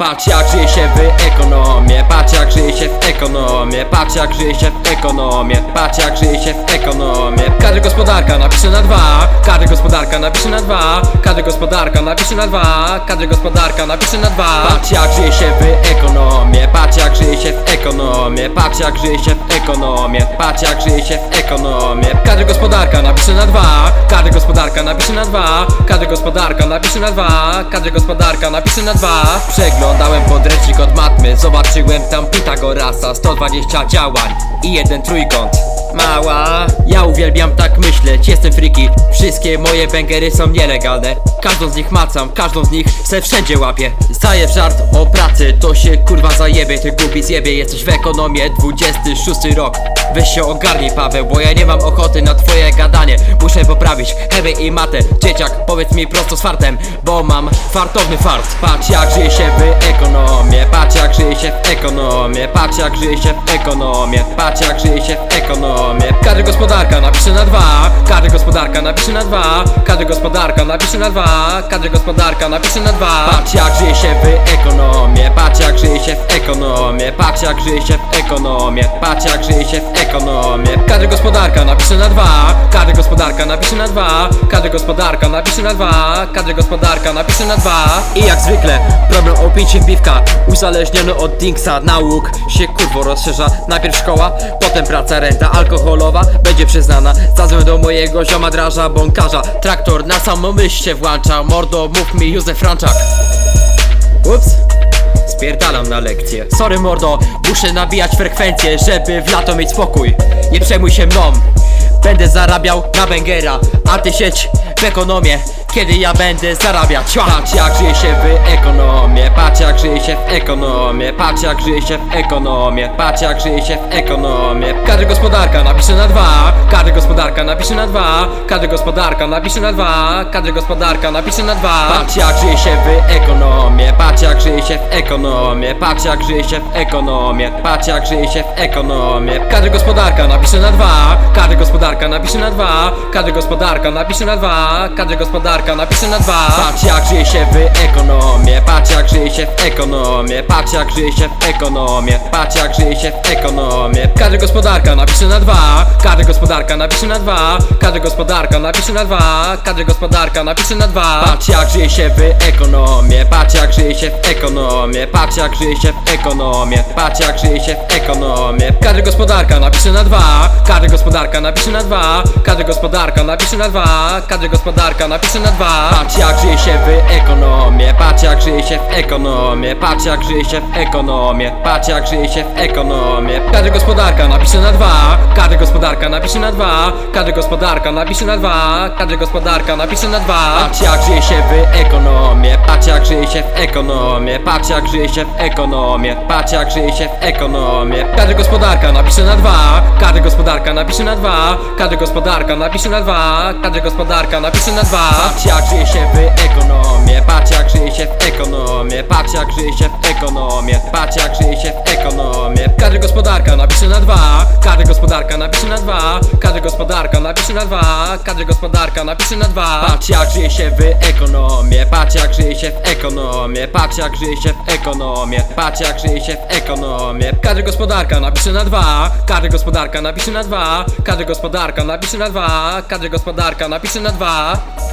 Patrz jak żyje się w ekonomię Patrz jak żyje się w ekonomię Patrz jak żyje się w ekonomię Patrz jak żyje się w ekonomię Każda gospodarka napisze na dwa Każda gospodarka napisze na dwa Każda gospodarka napisze na dwa Każda gospodarka napisze na dwa. Patrz jak żyje się w ekonomię Patrz jak żyje się w ekonomię Patrz jak żyje się w ekonomię Patrz jak żyje się w ekonomię Każda gospodarka napisze na dwa Każda gospodarka napisze na dwa Każda gospodarka napisze na dwa Każda gospodarka napisze na dwa. Przeglądałem podręcznik od matmy. Zobaczyłem tam Pitagorasa. 120 działań i jeden trójkąt. Mała, ja uwielbiam tak myśleć, jestem friki. Wszystkie moje bęgery są nielegalne. Każdą z nich macam, każdą z nich se wszędzie łapię. Zajeb żart o pracy, to się kurwa zajebie. Ty głupi zjebie, jesteś w ekonomię 26 rok. Weź się ogarnij Paweł, bo ja nie mam ochoty na twoje gadanie. Muszę poprawić heavy i matę. Dzieciak, powiedz mi prosto z fartem Bo mam fartowny fart. Patrz jak żyje się w ekonomię Patrz jak żyje się w ekonomię Patrz jak żyje się w ekonomię Patrz jak żyje się w ekonomię Każda gospodarka napisze na dwa. Każda gospodarka napisze na dwa. Każda gospodarka napisze na dwa. Każda gospodarka napisze na dwa. Patrz jak żyje się w ekonomię Patrz jak żyje się w ekonomię Patrz jak żyje się w ekonomię Patrz jak żyje się w ekonomię Każda gospodarka napisze na dwa. Każda gospodarka napisze na dwa. Każda gospodarka napisze na dwa. Każda gospodarka napisze na dwa. I jak zwykle problem o picie piwka Uzależniony od Dinksa. Nauk się kurwo rozszerza. Najpierw szkoła, potem praca, renta alkoholowa. Będzie przyznana. Zadzwoń do mojego zioma draża bąkarza. Traktor na samą myśl się włącza. Mordo mów mi Józef Franczak. Ups. Spierdalam na lekcję. Sorry mordo, muszę nabijać frekwencję Żeby w lato mieć spokój. Nie przejmuj się mną. Będę zarabiał na bengera. A ty sieć w ekonomię. Kiedy ja będę zarabiać? Patrz jak żyje się w ekonomię Patrz jak żyje się ekonomię Patrz jak żyje się w ekonomię Patrz jak żyje się w ekonomię Każda gospodarka napisze na dwa. Każda gospodarka napisze na dwa. Każda gospodarka napisze na dwa. Każda gospodarka napisze na dwa. Patrz jak żyje się w ekonomię Patrz jak żyje się w ekonomię Patrz jak żyje się w ekonomię Patrz jak żyje się w ekonomię Każda gospodarka napisze na dwa. Każda gospodarka napisze na dwa. Każda gospodarka napisze na dwa. Każda gospodarka napisze na dwa. Patrz jak żyje się w ekonomię Patrz jak żyje się w ekonomię Patrz jak żyje się w ekonomię Patrz jak żyje się w ekonomię Każda gospodarka napisze na dwa. Każda gospodarka napisze na dwa. Każda gospodarka napisze na dwa. Każda gospodarka napisze na dwa. Patrz jak żyje się w ekonomię Patrz jak żyje się w ekonomię Patrz jak żyje się w ekonomię Patrz jak żyje się w ekonomię Każda gospodarka napisze na dwa. Każda gospodarka napisze na dwa. Każda gospodarka napisze na dwa. Każda gospodarka napisze na dwa. Patrz jak żyje się w ekonomię Patrz jak żyje się w ekonomię Patrz jak żyje się w ekonomię Patrz jak żyje się w ekonomię Każda gospodarka napisze na dwa. Każda gospodarka napisze na dwa. Każda gospodarka napisze na dwa. Każda gospodarka napisze na dwa. Patrz jak żyje się w ekonomię Patrz jak żyje się w ekonomię Patrz jak żyje się w ekonomię Patrz jak żyje się w ekonomię Każda gospodarka napisze na dwa Każda gospodarka napisze na dwa Każda gospodarka napisze na dwa Każda gospodarka napisze na dwa. Patrz jak żyje się w ekonomię Patrz jak żyje się w ekonomię Patrz jak żyje się w ekonomię Patrz jak żyje się w ekonomię Każda gospodarka napisze na dwa Każda gospodarka napisze na dwa Każda gospodarka napisze na dwa Każda gospodarka napisze na dwa. Patrz jak żyje się w ekonomię Patrz jak żyje się w ekonomię Patrz jak żyje się w ekonomię Patrz jak żyje się w ekonomię Każda gospodarka napisze na dwa. Każda gospodarka napisze na dwa. Każda gospodarka napisze na dwa. Każda gospodarka napisze na dwa